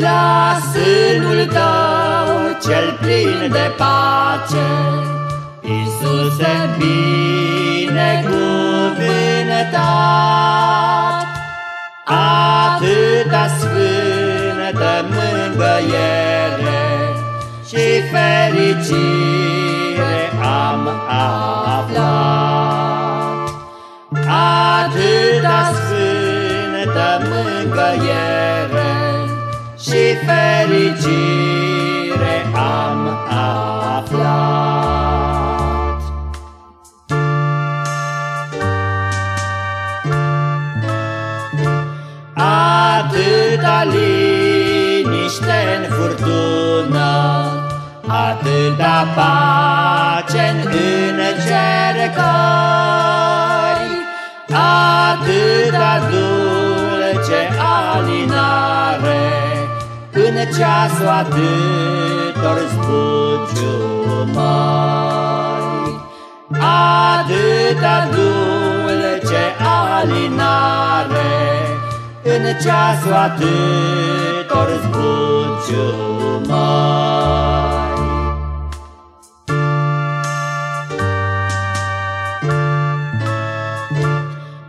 La sânul tău cel plin de pace, Iisuse binecuvântat, Atâta sfântă mângăiere Și fericire am aflat. Atâta sfântă mângăiere și fericire am aflat. Atâta liniște în furtună, atâta pace ceasul atâtor zbuciumări. Atâta dulce alinare, în ceasul atâtor zbuciumări.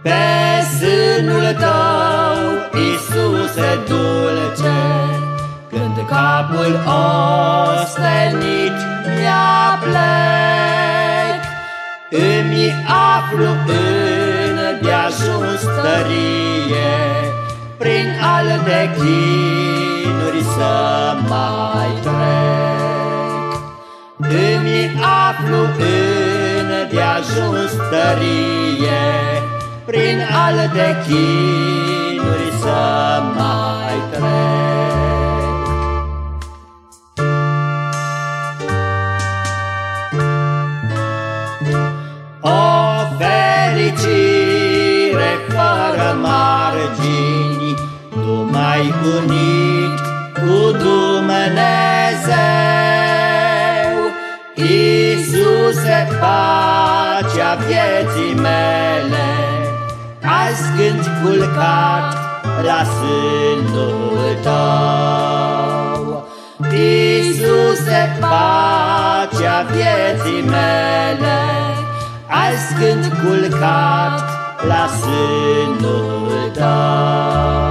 Pe sânul tău, Iisuse dulce, Când capul ostenit mi-a plec, Îmi aflu în de-ajuns tărie, Prin alte chinuri să mai trec. Îmi aflu în de-ajuns tărie, Prin alte chinuri să mai unit cu Dumnezeu. Iisuse, pacea vieții mele, Azi când culcat la sânul Tău. Iisuse, pacea vieții mele, Azi când culcat la sânul Tău.